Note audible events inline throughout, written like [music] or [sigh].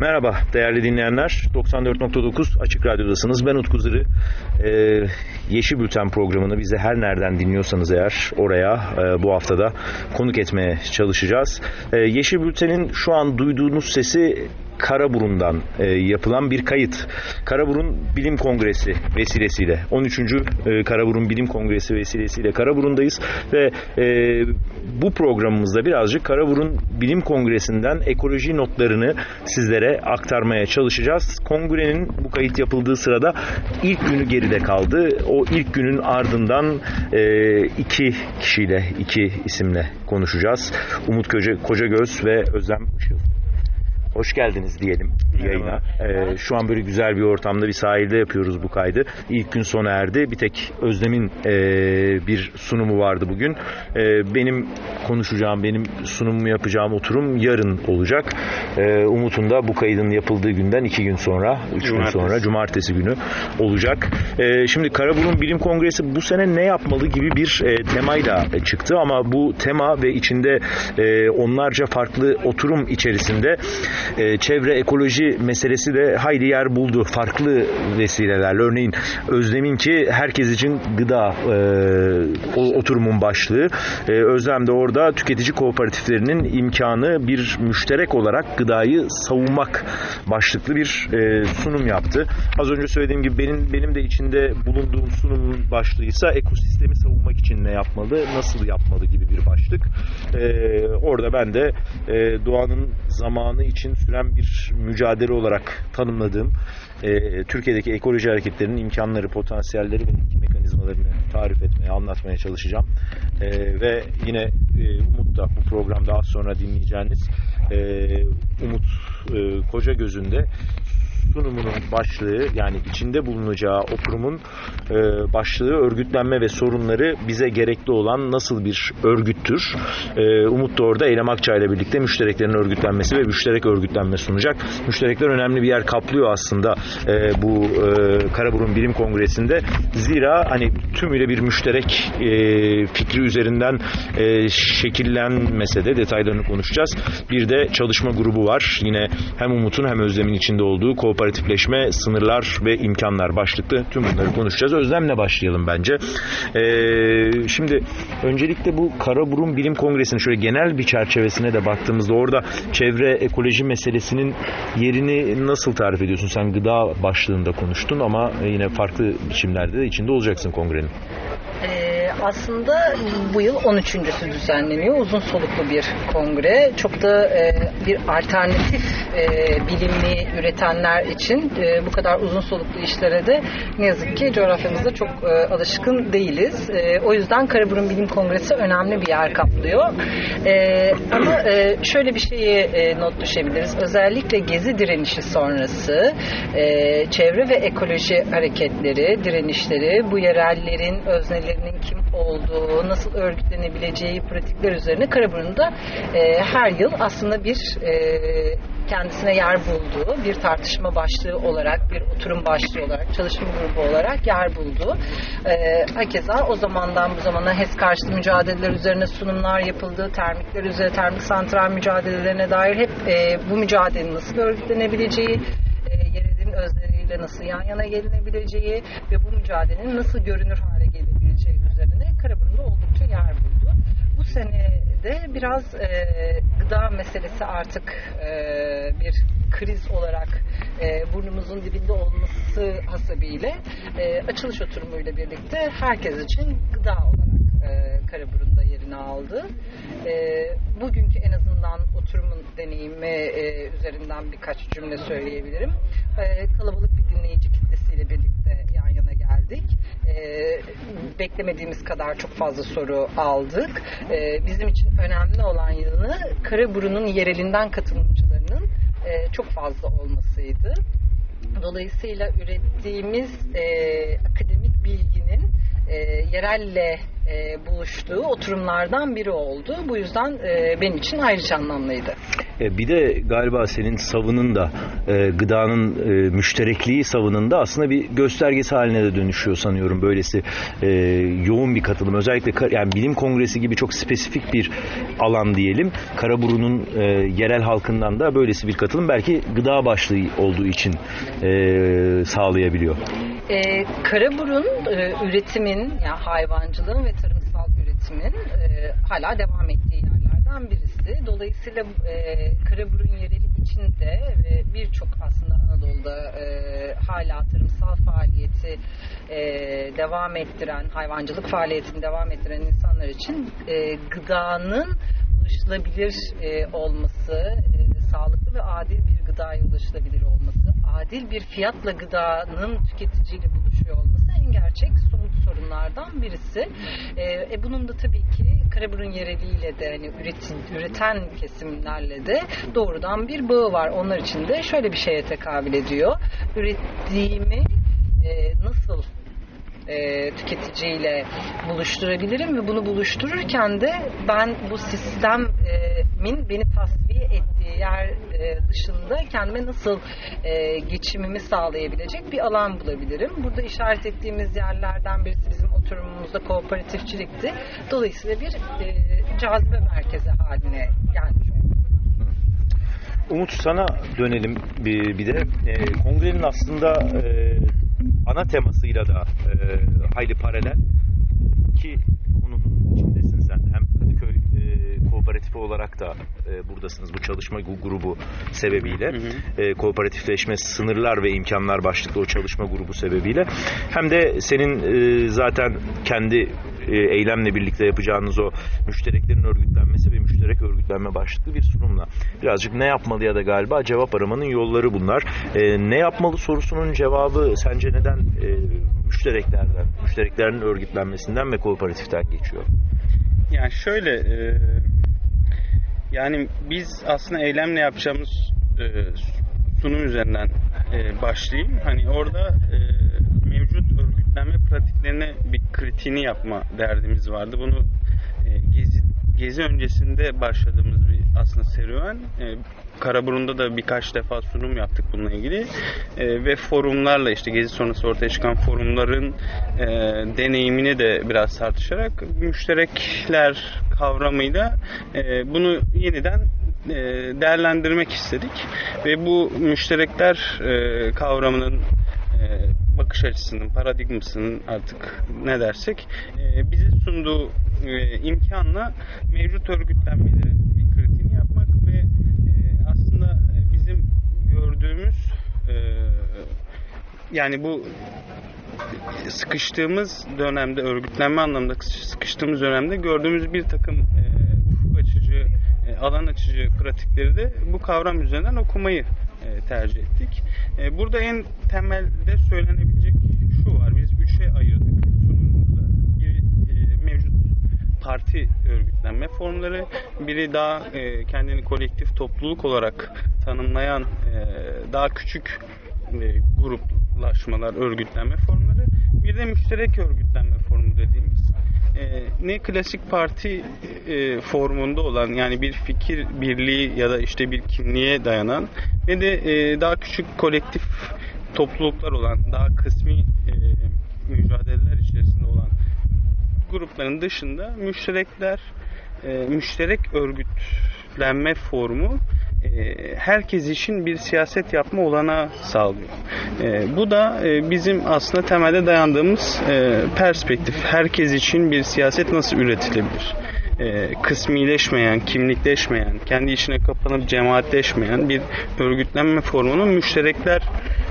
Merhaba değerli dinleyenler. 94.9 Açık Radyo'dasınız. Ben Utku Zırı. Ee, Yeşil Bülten programını bize her nereden dinliyorsanız eğer oraya e, bu haftada konuk etmeye çalışacağız. Ee, Yeşil Bülten'in şu an duyduğunuz sesi Karaburun'dan e, yapılan bir kayıt. Karaburun Bilim Kongresi vesilesiyle 13. E, Karaburun Bilim Kongresi vesilesiyle Karaburun'dayız ve e, bu programımızda birazcık Karaburun Bilim Kongresi'nden ekoloji notlarını sizlere aktarmaya çalışacağız. Kongrenin bu kayıt yapıldığı sırada ilk günü geride kaldı. O ilk günün ardından e, iki kişiyle, iki isimle konuşacağız. Umut Koca, Kocagöz ve Özlem Işıl hoş geldiniz diyelim yayına. Ee, şu an böyle güzel bir ortamda bir sahilde yapıyoruz bu kaydı. İlk gün sona erdi. Bir tek Özlem'in e, bir sunumu vardı bugün. E, benim konuşacağım, benim sunumumu yapacağım oturum yarın olacak. E, Umut'un da bu kaydın yapıldığı günden iki gün sonra, üç gün sonra, cumartesi günü olacak. E, şimdi Karaburun Bilim Kongresi bu sene ne yapmalı gibi bir e, temayla çıktı ama bu tema ve içinde e, onlarca farklı oturum içerisinde e, çevre ekoloji meselesi de hayli yer buldu farklı vesilelerle. Örneğin Özlem'in ki herkes için gıda e, oturumun başlığı. E, Özlem de orada tüketici kooperatiflerinin imkanı bir müşterek olarak gıdayı savunmak başlıklı bir e, sunum yaptı. Az önce söylediğim gibi benim benim de içinde bulunduğum sunumun başlığı ise ekosistemi savunmak için ne yapmalı, nasıl yapmalı gibi bir başlık. E, orada ben de e, doğanın zamanı için süren bir mücadele olarak tanımladığım e, Türkiye'deki ekoloji hareketlerinin imkanları, potansiyelleri ve mekanizmalarını tarif etmeye, anlatmaya çalışacağım. E, ve yine e, Umut da bu programda az sonra dinleyeceğiniz e, Umut e, Koca Gözünde sunumunun başlığı yani içinde bulunacağı oturumun e, başlığı örgütlenme ve sorunları bize gerekli olan nasıl bir örgüttür? E, Umut da orada Eylem Akçay ile birlikte müştereklerin örgütlenmesi ve müşterek örgütlenme sunacak. Müşterekler önemli bir yer kaplıyor aslında e, bu e, Karaburun Bilim Kongresi'nde. Zira hani tümüyle bir müşterek e, fikri üzerinden e, şekillenmese de detaylarını konuşacağız. Bir de çalışma grubu var. Yine hem Umut'un hem Özlem'in içinde olduğu kooperatifleşme, sınırlar ve imkanlar başlıklı tüm bunları konuşacağız. Özlem'le başlayalım bence. Ee, şimdi öncelikle bu Karaburun Bilim Kongresi'nin şöyle genel bir çerçevesine de baktığımızda orada çevre ekoloji meselesinin yerini nasıl tarif ediyorsun? Sen gıda başlığında konuştun ama yine farklı biçimlerde de içinde olacaksın kongrenin. Aslında bu yıl 13.sü düzenleniyor. Uzun soluklu bir kongre. Çok da e, bir alternatif e, bilimli üretenler için e, bu kadar uzun soluklu işlere de ne yazık ki coğrafyamızda çok e, alışkın değiliz. E, o yüzden Karaburun Bilim Kongresi önemli bir yer kaplıyor. E, ama e, şöyle bir şeyi e, not düşebiliriz. Özellikle Gezi direnişi sonrası e, çevre ve ekoloji hareketleri, direnişleri bu yerellerin öznelerinin kim olduğu, nasıl örgütlenebileceği pratikler üzerine Karaburun'da e, her yıl aslında bir e, kendisine yer bulduğu bir tartışma başlığı olarak, bir oturum başlığı olarak, çalışma grubu olarak yer buldu. E, hakeza o zamandan bu zamana HES karşıtı mücadeleler üzerine sunumlar yapıldı, termikler üzerine, termik santral mücadelelerine dair hep e, bu mücadelenin nasıl örgütlenebileceği, e, yerelin özleriyle nasıl yan yana gelinebileceği ve bu mücadelenin nasıl görünür hale gelebileceği üzerine Karaburun'da oldukça yer buldu. Bu sene de biraz e, gıda meselesi artık e, bir kriz olarak e, burnumuzun dibinde olması hasebiyle e, açılış oturumuyla birlikte herkes için gıda olarak e, Karaburun'da yerini aldı. E, bugünkü en azından oturumun deneyimi e, üzerinden birkaç cümle söyleyebilirim. E, kalabalık bir dinleyici kitlesiyle birlikte yan yana geldik. E, beklemediğimiz kadar çok fazla soru aldık. E, bizim için önemli olan yanı Karaburun'un yerelinden katılımcılarının e, çok fazla olmasıydı. Dolayısıyla ürettiğimiz e, akademik bilginin e, yerelle e, buluştuğu oturumlardan biri oldu. Bu yüzden e, benim için ayrıca anlamlıydı. E, bir de galiba senin savının da e, gıdanın e, müşterekliği savının da aslında bir göstergesi haline de dönüşüyor sanıyorum böylesi yoğun bir katılım. Özellikle yani bilim kongresi gibi çok spesifik bir alan diyelim. Karaburun'un yerel halkından da böylesi bir katılım belki gıda başlığı olduğu için sağlayabiliyor. E, Karaburun üretimin, yani hayvancılığın ve tarımsal üretimin hala devam ettiği yerlerden birisi. Dolayısıyla e, Karaburun içinde ve birçok aslında Anadolu'da e, hala tarımsal faaliyeti e, devam ettiren, hayvancılık faaliyetini devam ettiren insanlar için e, gıdanın ulaşılabilir e, olması, e, sağlıklı ve adil bir gıdaya ulaşılabilir olması, adil bir fiyatla gıdanın tüketiciyle buluşuyor olması en gerçek somut sorunlardan birisi. E, e, bunun da tabii ki Karaburun yereliyle de hani üretim, üreten kesimlerle de doğrudan bir bağı var. Onlar için de şöyle bir şeye tekabül ediyor. Ürettiğimi e, nasıl e, tüketiciyle buluşturabilirim ve bunu buluştururken de ben bu sistemin beni tasfiye ettiği yer e, dışında kendime nasıl e, geçimimi sağlayabilecek bir alan bulabilirim. Burada işaret ettiğimiz yerlerden birisi bizim oturumumuzda kooperatifçilikti. Dolayısıyla bir e, cazibe merkezi haline gelmiş oldu. Umut sana dönelim bir, bir de. E, kongrenin aslında e, ana temasıyla da e, hayli paralel. İki konunun içindesin sen. Hem Kadıköy e, Kooperatifi olarak da e, buradasınız bu çalışma grubu sebebiyle. E, kooperatifleşme sınırlar ve imkanlar başlıklı o çalışma grubu sebebiyle. Hem de senin e, zaten kendi e, eylemle birlikte yapacağınız o müştereklerin örgütlenmesi ve müşterek örgütlenme başlıklı bir sunumla. Birazcık ne yapmalı ya da galiba cevap aramanın yolları bunlar. E, ne yapmalı sorusunun cevabı sence neden e, müştereklerden, müştereklerin örgütlenmesinden ve kooperatiften geçiyor? Yani şöyle e, yani biz aslında eylemle yapacağımız e, sunum üzerinden e, başlayayım. Hani orada e, mevcut örgütlenme pratiklerine bir kritiğini yapma derdimiz vardı. Bunu e, gezi gezi öncesinde başladığımız bir aslında serüven. E, Karaburun'da da birkaç defa sunum yaptık bununla ilgili. E, ve forumlarla işte gezi sonrası ortaya çıkan forumların e, deneyimini de biraz tartışarak müşterekler kavramıyla e, bunu yeniden e, değerlendirmek istedik. Ve bu müşterekler e, kavramının e, bakış açısının, paradigmasının artık ne dersek e, bize sunduğu e, imkanla mevcut örgütlenmelerin bir kritiğini yapmak ve e, aslında e, bizim gördüğümüz e, yani bu sıkıştığımız dönemde örgütlenme anlamında sıkıştığımız dönemde gördüğümüz bir takım e, ufuk açıcı, e, alan açıcı pratikleri de bu kavram üzerinden okumayı tercih ettik. Burada en temelde söylenebilecek şu var. Biz üçe ayırdık sunumumuzda. Bir mevcut parti örgütlenme formları, biri daha kendini kolektif topluluk olarak tanımlayan e, daha küçük e, gruplaşmalar, örgütlenme formları, bir de müşterek örgütlenme formu dediğimiz. E, ne klasik parti formunda olan yani bir fikir birliği ya da işte bir kimliğe dayanan ne de daha küçük kolektif topluluklar olan daha kısmi mücadeleler içerisinde olan grupların dışında müşterekler müşterek örgütlenme formu herkes için bir siyaset yapma olanağı sağlıyor. E, bu da e, bizim aslında temelde dayandığımız e, perspektif. Herkes için bir siyaset nasıl üretilebilir? E, kısmileşmeyen, kimlikleşmeyen, kendi içine kapanıp cemaatleşmeyen bir örgütlenme formunun müşterekler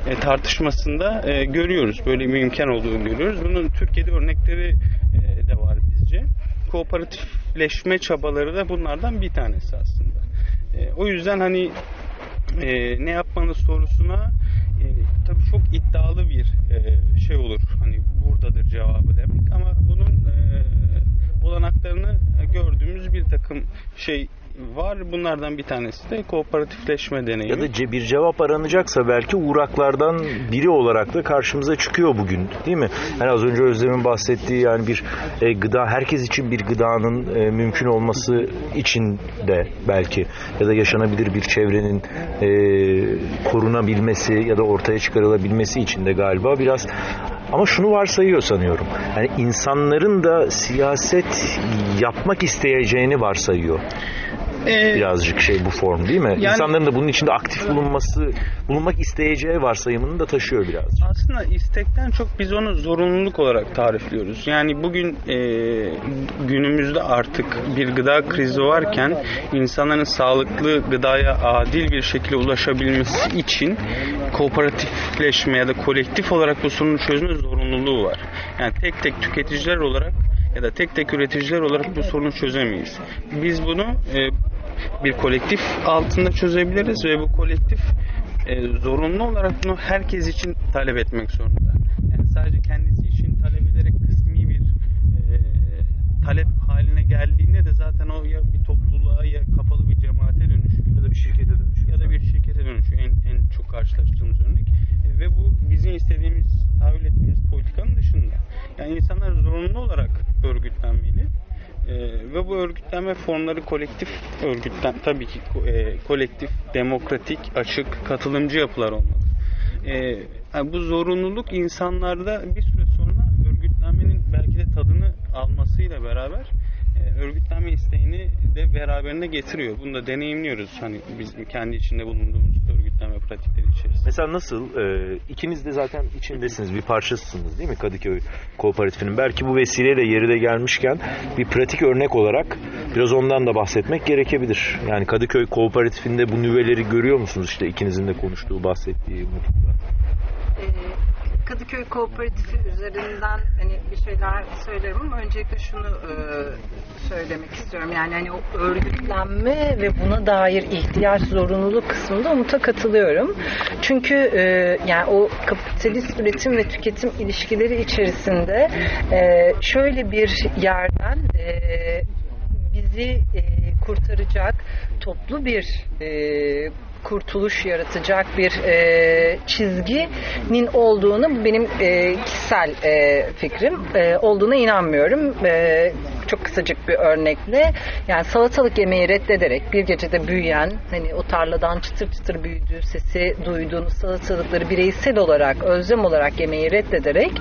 e, tartışmasında e, görüyoruz. Böyle bir imkan olduğunu görüyoruz. Bunun Türkiye'de örnekleri e, de var bizce. Kooperatifleşme çabaları da bunlardan bir tanesi aslında. E, o yüzden hani e, ne yapmanız sorusuna e, tabii çok iddialı bir e, şey olur. Hani buradadır cevabı demek ama bunun e, olanaklarını gördüğümüz bir takım şey var. Bunlardan bir tanesi de kooperatifleşme deneyimi. Ya da ce- bir cevap aranacaksa belki uğraklardan biri olarak da karşımıza çıkıyor bugün değil mi? Yani az önce Özlem'in bahsettiği yani bir e, gıda herkes için bir gıdanın e, mümkün olması için de belki ya da yaşanabilir bir çevrenin e, korunabilmesi ya da ortaya çıkarılabilmesi için de galiba biraz ama şunu varsayıyor sanıyorum. Yani insanların da siyaset yapmak isteyeceğini varsayıyor Ee, birazcık şey bu form değil mi? Yani- İnsanların da bunun içinde aktif bulunması, bulunmak isteyeceği varsayımını da taşıyor birazcık. Aslında istekten çok biz onu zorunluluk olarak tarifliyoruz. Yani bugün e, günümüzde artık bir gıda krizi varken insanların sağlıklı gıdaya adil bir şekilde ulaşabilmesi için kooperatifleşme ya da kolektif olarak bu sorunu çözme zorunluluğu var. Yani tek tek tüketiciler olarak ya da tek tek üreticiler olarak bu sorunu çözemeyiz. Biz bunu e, bir kolektif altında çözebiliriz ve bu kolektif e, zorunlu olarak bunu herkes için talep etmek zorunda. Yani sadece kendisi için talep ederek kısmi bir e, talep haline geldiğinde de zaten o ya bir topluluğa ya kapalı bir cemaate dönüşüyor. Ya da bir şirkete dönüşüyor. Ya da bir şirkete dönüşüyor. En, en çok karşılaştığımız örnek. E, ve bu bizim istediğimiz, tahayyül ettiğimiz politikanın dışında. Yani insanlar zorunlu olarak örgütlenmeli. E, ve bu örgütlenme formları kolektif örgütlen tabii ki e, kolektif, demokratik, açık, katılımcı yapılar olmalı. E, yani bu zorunluluk insanlarda bir süre sonra örgütlenmenin belki de tadını almasıyla beraber e, örgütlenme isteğini de beraberine getiriyor. Bunu da deneyimliyoruz. Hani biz kendi içinde bulunduğumuz pratikleri içerisinde. Mesela nasıl? E, ikiniz de zaten içindesiniz, bir parçasısınız değil mi Kadıköy Kooperatifinin? Belki bu vesileyle yeri de gelmişken bir pratik örnek olarak biraz ondan da bahsetmek gerekebilir. Yani Kadıköy Kooperatifinde bu nüveleri görüyor musunuz? İşte ikinizin de konuştuğu, bahsettiği noktada. Ee, Kadıköy Kooperatifi üzerinden hani bir şeyler söylerim ama öncelikle şunu e, söylemek istiyorum. Yani hani o örgütlenme ve buna dair ihtiyaç zorunluluk kısmında Umut'a katılıyorum. Çünkü e, yani o kapitalist üretim ve tüketim ilişkileri içerisinde e, şöyle bir yerden e, bizi e, kurtaracak toplu bir e, kurtuluş yaratacak bir e, çizginin olduğunu benim e, kişisel e, fikrim e, olduğuna inanmıyorum. E, çok kısacık bir örnekle yani salatalık yemeği reddederek bir gecede büyüyen hani o tarladan çıtır çıtır büyüdüğü sesi duyduğunuz salatalıkları bireysel olarak özlem olarak yemeği reddederek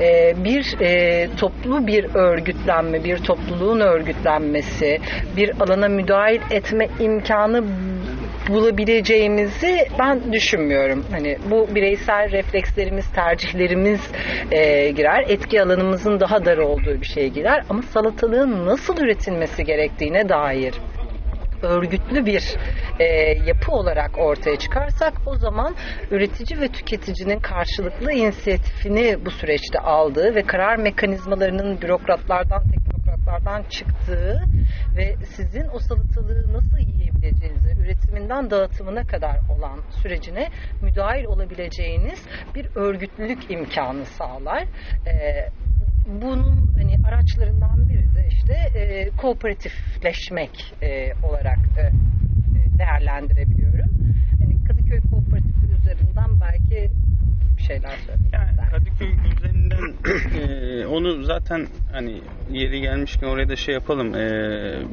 e, bir e, toplu bir örgütlenme bir topluluğun örgütlenmesi bir alana müdahil etme imkanı bulabileceğimizi ben düşünmüyorum. Hani bu bireysel reflekslerimiz, tercihlerimiz e, girer. Etki alanımızın daha dar olduğu bir şey girer. Ama salatalığın nasıl üretilmesi gerektiğine dair örgütlü bir e, yapı olarak ortaya çıkarsak o zaman üretici ve tüketicinin karşılıklı inisiyatifini bu süreçte aldığı ve karar mekanizmalarının bürokratlardan, teknokratlardan çıktığı ve sizin o salatalığı nasıl yiyebileceğinizi, üretiminden dağıtımına kadar olan sürecine müdahil olabileceğiniz bir örgütlülük imkanı sağlar. E, bunun hani araçlarından biri de işte e, kooperatifleşmek e, olarak e, değerlendirebiliyorum. Hani Kadıköy Kooperatifi üzerinden belki şeyler söylemek Yani. Kadıköy üzerinden [clears throat] e, onu zaten hani yeri gelmişken oraya da şey yapalım. E,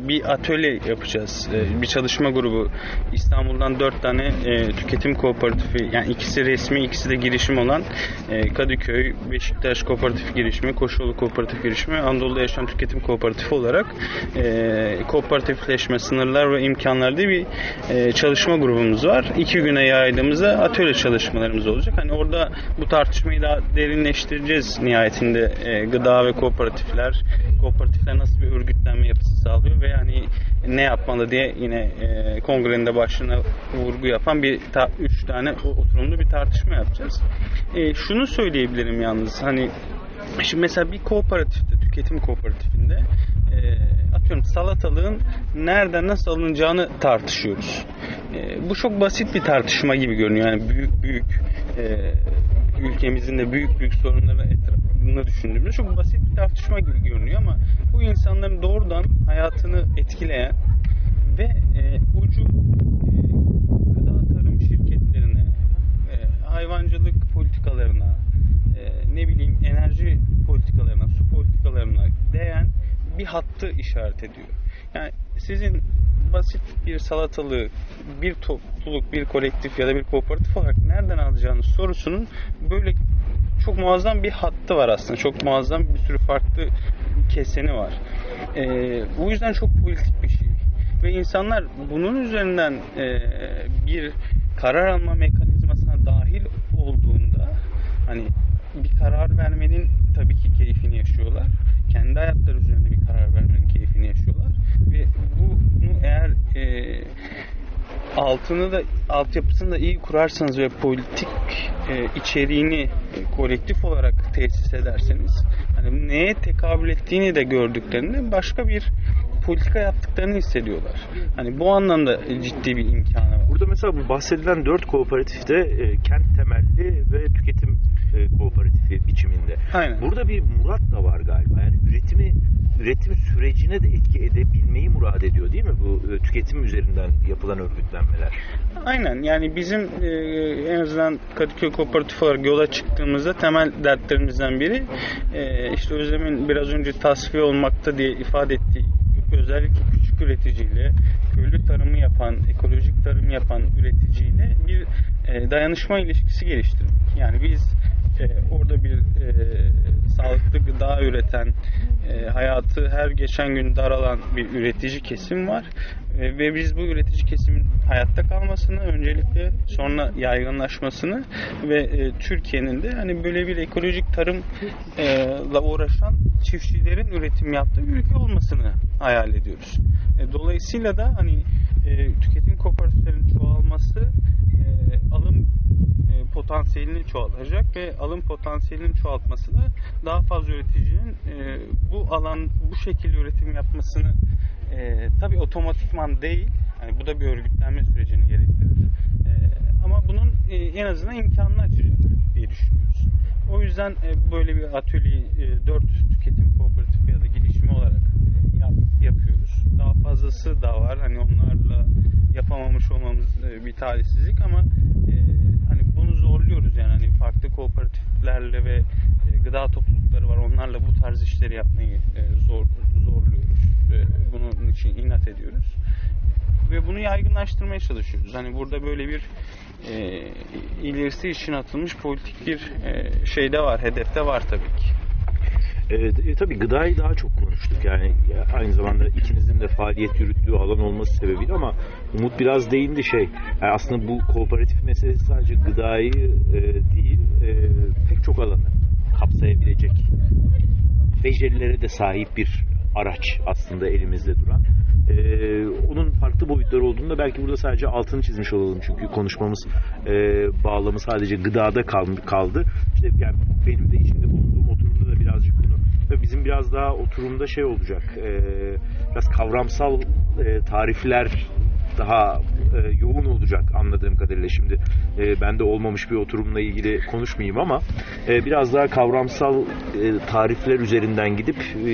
bir atölye yapacağız. E, bir çalışma grubu İstanbul'dan dört tane e, tüketim kooperatifi yani ikisi resmi ikisi de girişim olan e, Kadıköy, Beşiktaş Kooperatif Girişimi, Koşulu Kooperatif Girişimi, Anadolu'da Yaşam Tüketim Kooperatifi olarak e, kooperatifleşme sınırlar ve imkanlar diye bir e, çalışma grubumuz var. İki güne yaydığımızda atölye çalışmalarımız olacak. Hani orada bu tartışmayı daha derinleştireceğiz nihayetinde e, gıda ve kooperatifler kooperatifler nasıl bir örgütlenme yapısı sağlıyor ve yani ne yapmalı diye yine e, kongrenin de başına vurgu yapan bir ta, üç tane oturumlu bir tartışma yapacağız. E, şunu söyleyebilirim yalnız hani Şimdi mesela bir kooperatifte, tüketim kooperatifinde e, atıyorum salatalığın nereden nasıl alınacağını tartışıyoruz. E, bu çok basit bir tartışma gibi görünüyor. Yani büyük büyük e, ülkemizin de büyük büyük sorunları etrafında düşündüğümüzde çok basit bir tartışma gibi görünüyor ama bu insanların doğrudan hayatını etkileyen ve e, ucu e, gıda tarım şirketlerine, e, hayvancılık politikalarına, e, ne bileyim enerji politikalarına, su politikalarına bir hattı işaret ediyor. Yani sizin basit bir salatalığı bir topluluk, bir kolektif ya da bir kooperatif olarak nereden alacağınız sorusunun böyle çok muazzam bir hattı var aslında. Çok muazzam bir sürü farklı keseni var. Ee, bu yüzden çok politik bir şey. Ve insanlar bunun üzerinden e, bir karar alma mekanizmasına dahil olduğunda hani bir karar vermenin tabii ki keyfini yaşıyorlar. Kendi hayatları üzerinde bir karar vermenin keyfini yaşıyorlar. Ve bunu eğer e, altını da altyapısını da iyi kurarsanız ve politik e, içeriğini e, kolektif olarak tesis ederseniz hani neye tekabül ettiğini de gördüklerinde başka bir politika yaptıklarını hissediyorlar. Hani bu anlamda ciddi bir imkanı var. Burada mesela bu bahsedilen dört kooperatifte e, kent temelli ve tüketim e, kooperatifi biçiminde. Aynen. Burada bir murat da var galiba. Yani üretimi üretim sürecine de etki edebilmeyi murad ediyor değil mi bu e, tüketim üzerinden yapılan örgütlenmeler? Aynen yani bizim e, en azından Kadıköy Kooperatif olarak yola çıktığımızda temel dertlerimizden biri e, işte Özlem'in biraz önce tasfiye olmakta diye ifade ettiği özellikle küçük üreticiyle köylü tarımı yapan, ekolojik tarım yapan üreticiyle bir e, dayanışma ilişkisi geliştirdik. Yani biz e, orada bir e, sağlıklı gıda üreten, e, hayatı her geçen gün daralan bir üretici kesim var. E, ve biz bu üretici kesimin hayatta kalmasını öncelikle sonra yaygınlaşmasını ve e, Türkiye'nin de hani böyle bir ekolojik tarımla uğraşan çiftçilerin üretim yaptığı ülke olmasını hayal ediyoruz. E, dolayısıyla da hani e, tüketim kooperatiflerinin çoğalması e, alım e, potansiyelini çoğaltacak ve alım potansiyelinin çoğaltması da daha fazla üreticinin e, bu alan bu şekilde üretim yapmasını e, tabi otomatikman değil yani bu da bir örgütlenme sürecini gerektirir e, ama bunun e, en azından imkanını açacak diye düşünüyoruz. O yüzden e, böyle bir atölyeyi e, 4 tüketim kooperatifi ya da girişimi olarak e, yap, yapıyoruz. Daha fazlası da var. Hani onlarla yapamamış olmamız e, bir talihsizlik ama e, zorluyoruz yani hani farklı kooperatiflerle ve e, gıda toplulukları var. Onlarla bu tarz işleri yapmayı e, zor zorluyoruz. E, bunun için inat ediyoruz. Ve bunu yaygınlaştırmaya çalışıyoruz. Hani burada böyle bir e, ilerisi için atılmış politik bir e, şeyde var, hedefte var tabii ki. E, tabii gıdayı daha çok konuştuk yani ya, aynı zamanda ikinizin de faaliyet yürüttüğü alan olması sebebiyle ama Umut biraz değindi şey yani aslında bu kooperatif meselesi sadece gıdayı e, değil e, pek çok alanı kapsayabilecek becerilere de sahip bir araç aslında elimizde duran. Ee, onun farklı boyutları olduğunda belki burada sadece altını çizmiş olalım çünkü konuşmamız e, bağlamı sadece gıdada kaldı. kaldı. İşte yani benim de içinde bulunduğum oturumda da birazcık ve bizim biraz daha oturumda şey olacak. E, biraz kavramsal e, tarifler daha e, yoğun olacak anladığım kadarıyla. Şimdi e, bende olmamış bir oturumla ilgili konuşmayayım ama e, biraz daha kavramsal e, tarifler üzerinden gidip e,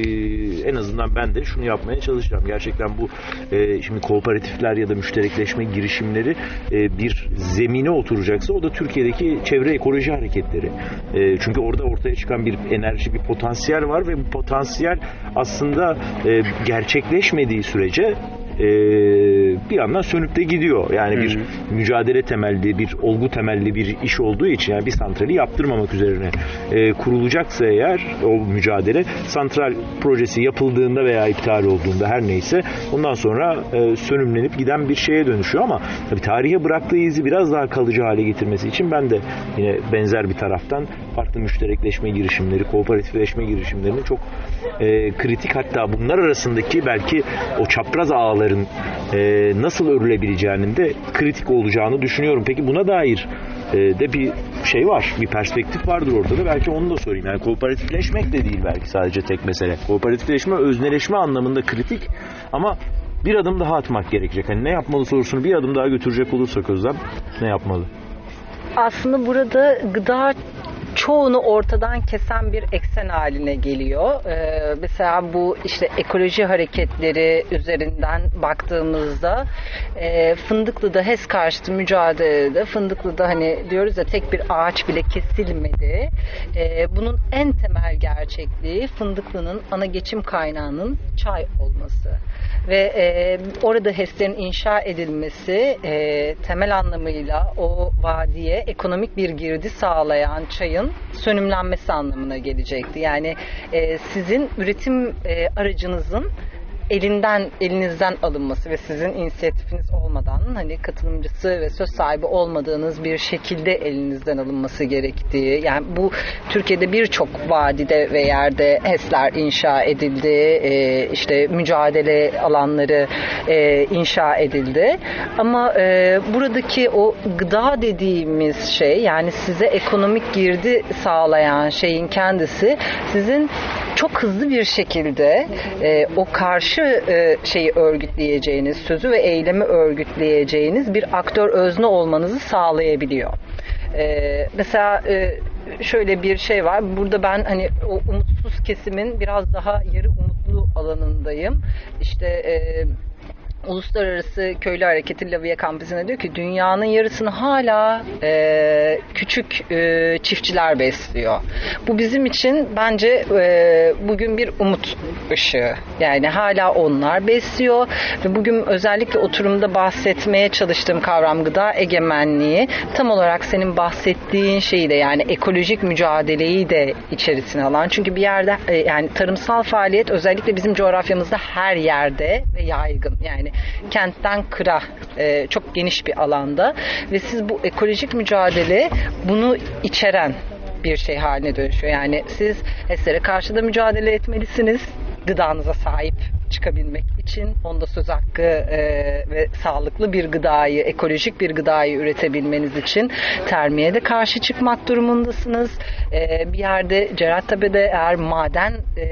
en azından ben de şunu yapmaya çalışacağım. Gerçekten bu e, şimdi kooperatifler ya da müşterekleşme girişimleri e, bir zemine oturacaksa o da Türkiye'deki çevre ekoloji hareketleri. E, çünkü orada ortaya çıkan bir enerji, bir potansiyel var ve bu potansiyel aslında e, gerçekleşmediği sürece e, bir yandan sönüp de gidiyor. Yani bir mücadele temelli, bir olgu temelli bir iş olduğu için yani bir santrali yaptırmamak üzerine e, kurulacaksa eğer o mücadele santral projesi yapıldığında veya iptal olduğunda her neyse ondan sonra e, sönümlenip giden bir şeye dönüşüyor ama tabii tarihe bıraktığı izi biraz daha kalıcı hale getirmesi için ben de yine benzer bir taraftan farklı müşterekleşme girişimleri, kooperatifleşme girişimlerinin çok e, kritik hatta bunlar arasındaki belki o çapraz ağların e, nasıl örülebileceğinin de kritik olacağını düşünüyorum. Peki buna dair e, de bir şey var, bir perspektif vardır orada da. Belki onu da sorayım. Yani kooperatifleşmek de değil belki sadece tek mesele. Kooperatifleşme, özneleşme anlamında kritik ama bir adım daha atmak gerekecek. Hani ne yapmalı sorusunu bir adım daha götürecek olursak Özlem ne yapmalı? Aslında burada gıda çoğunu ortadan kesen bir eksen haline geliyor. E, mesela bu işte ekoloji hareketleri üzerinden baktığımızda e, Fındıklı'da HES karşıtı mücadelede Fındıklı'da hani diyoruz ya tek bir ağaç bile kesilmedi. E, bunun en temel gerçekliği Fındıklı'nın ana geçim kaynağının çay olması ve e, orada HES'lerin inşa edilmesi e, temel anlamıyla o vadiye ekonomik bir girdi sağlayan çayın sönümlenmesi anlamına gelecekti. Yani e, sizin üretim e, aracınızın elinden elinizden alınması ve sizin inisiyatifiniz olmadan hani katılımcısı ve söz sahibi olmadığınız bir şekilde elinizden alınması gerektiği yani bu Türkiye'de birçok vadide ve yerde HES'ler inşa edildi e, işte mücadele alanları e, inşa edildi. Ama e, buradaki o gıda dediğimiz şey yani size ekonomik girdi sağlayan şeyin kendisi sizin çok hızlı bir şekilde e, o karşı e, şeyi örgütleyeceğiniz, sözü ve eylemi örgütleyeceğiniz bir aktör özne olmanızı sağlayabiliyor. E, mesela e, şöyle bir şey var. Burada ben hani o umutsuz kesimin biraz daha yarı umutlu alanındayım. İşte e, Uluslararası Köylü Hareketi Lavia Kampüsü'ne diyor ki dünyanın yarısını hala e, küçük e, çiftçiler besliyor. Bu bizim için bence e, bugün bir umut ışığı. Yani hala onlar besliyor ve bugün özellikle oturumda bahsetmeye çalıştığım kavram gıda egemenliği tam olarak senin bahsettiğin şeyi de yani ekolojik mücadeleyi de içerisine alan. Çünkü bir yerde e, yani tarımsal faaliyet özellikle bizim coğrafyamızda her yerde ve yaygın. Yani kentten kıra e, çok geniş bir alanda ve siz bu ekolojik mücadele bunu içeren bir şey haline dönüşüyor. Yani siz HES'lere karşı da mücadele etmelisiniz. Gıdanıza sahip çıkabilmek için onda söz hakkı e, ve sağlıklı bir gıdayı, ekolojik bir gıdayı üretebilmeniz için termiye de karşı çıkmak durumundasınız. E, bir yerde Cerattepe'de eğer maden e,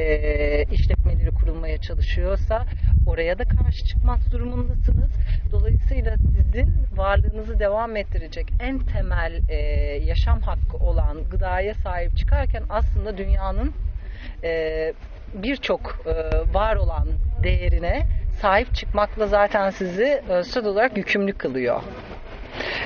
işletmeleri kurulmaya çalışıyorsa oraya da karşı çıkmak durumundasınız. Dolayısıyla sizin varlığınızı devam ettirecek en temel e, yaşam hakkı olan gıdaya sahip çıkarken aslında dünyanın e, birçok e, var olan değerine sahip çıkmakla zaten sizi özsel olarak yükümlü kılıyor.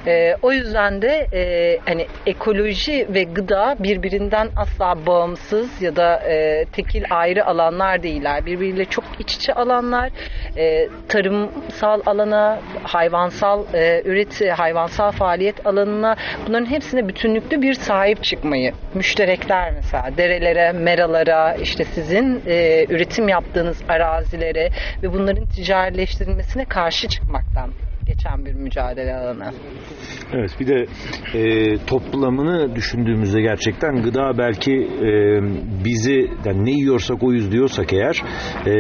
E, o yüzden de e, hani ekoloji ve gıda birbirinden asla bağımsız ya da e, tekil ayrı alanlar değiller. Birbiriyle çok iç içe alanlar. E, tarımsal alana, hayvansal e, üreti, hayvansal faaliyet alanına bunların hepsine bütünlüklü bir sahip çıkmayı. Müşterekler mesela derelere, meralara, işte sizin e, üretim yaptığınız arazilere ve bunların ticarileştirilmesine karşı çıkmaktan geçen bir mücadele alanı. Evet bir de e, toplamını düşündüğümüzde gerçekten gıda belki e, bizi yani ne yiyorsak oyuz diyorsak eğer e,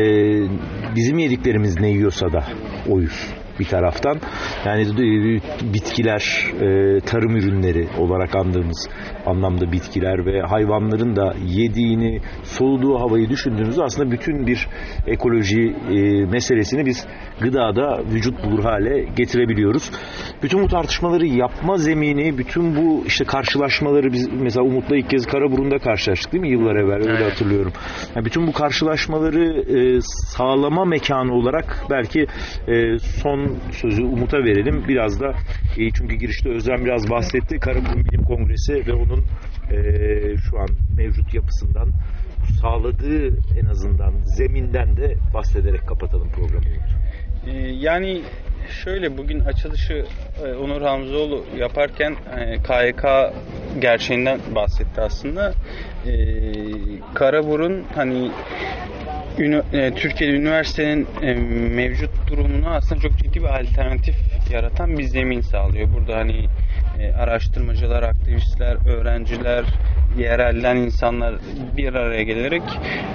bizim yediklerimiz ne yiyorsa da oyuz bir taraftan. Yani bitkiler, e, tarım ürünleri olarak andığımız anlamda bitkiler ve hayvanların da yediğini, soluduğu havayı düşündüğünüzde aslında bütün bir ekoloji e, meselesini biz gıdada vücut bulur hale getirebiliyoruz. Bütün bu tartışmaları yapma zemini, bütün bu işte karşılaşmaları biz mesela Umut'la ilk kez Karaburun'da karşılaştık değil mi yıllar evvel öyle evet. hatırlıyorum. Yani bütün bu karşılaşmaları e, sağlama mekanı olarak belki e, son sözü Umut'a verelim. Biraz da e, çünkü girişte Özlem biraz bahsetti. Karaburun Bilim Kongresi ve onun e, şu an mevcut yapısından sağladığı en azından zeminden de bahsederek kapatalım programı. E, yani şöyle bugün açılışı e, Onur Hamzoğlu yaparken e, KYK gerçeğinden bahsetti aslında. E, Karaburun hani Türkiye'de üniversitenin e, mevcut durumunu aslında çok ciddi bir alternatif yaratan bir zemin sağlıyor. Burada hani e, araştırmacılar, aktivistler, öğrenciler, yerelden insanlar bir araya gelerek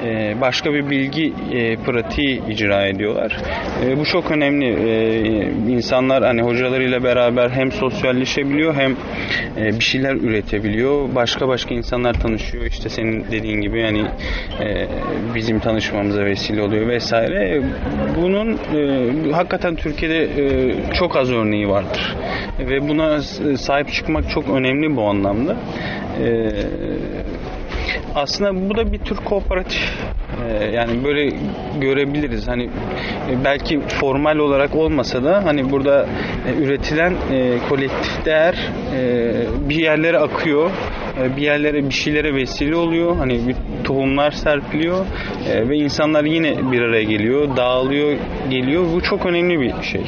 e, başka bir bilgi e, pratiği icra ediyorlar. E, bu çok önemli. E, insanlar hani hocalarıyla beraber hem sosyalleşebiliyor hem e, bir şeyler üretebiliyor. Başka başka insanlar tanışıyor. İşte senin dediğin gibi yani e, bizim tanışmamıza vesile oluyor vesaire. Bunun e, hakikaten Türkiye'de e, çok az örneği vardır. Ve buna sahip çıkmak çok önemli bu anlamda. E, aslında bu da bir tür kooperatif. Ee, yani böyle görebiliriz. Hani e, belki formal olarak olmasa da hani burada e, üretilen e, kolektif değer bir yerlere akıyor. Bir yerlere bir şeylere vesile oluyor. Hani bir tohumlar serpiliyor ve insanlar yine bir araya geliyor, dağılıyor, geliyor. Bu çok önemli bir şey.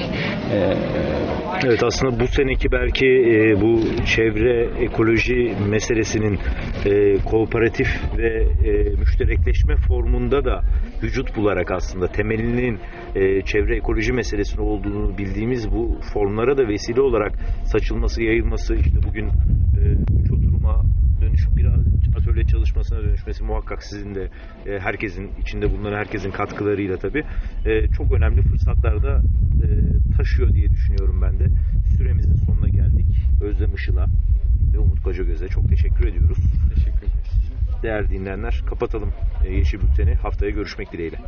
Evet aslında bu seneki belki e, bu çevre ekoloji meselesinin e, kooperatif ve e, müşterekleşme formunda da vücut bularak aslında temelinin e, çevre ekoloji meselesinin olduğunu bildiğimiz bu formlara da vesile olarak saçılması, yayılması işte bugün e, üç oturuma dönüşüp biraz atölye çalışmasına dönüşmesi muhakkak sizin de e, herkesin içinde bulunan herkesin katkılarıyla tabii e, çok önemli fırsatlar da e, taşıyor diye düşünüyorum ben de. Süremizin sonuna geldik. Özlem Işıl'a ve Umut Kocagöz'e çok teşekkür ediyoruz. teşekkür ederiz. Değerli dinleyenler kapatalım e, Yeşil Bülten'i. Haftaya görüşmek dileğiyle.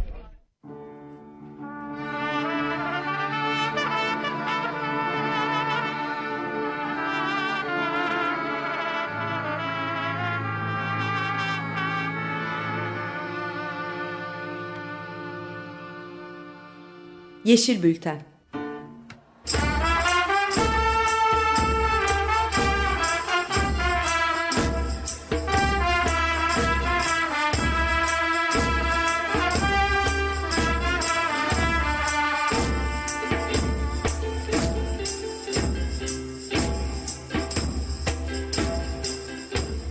Yeşil Bülten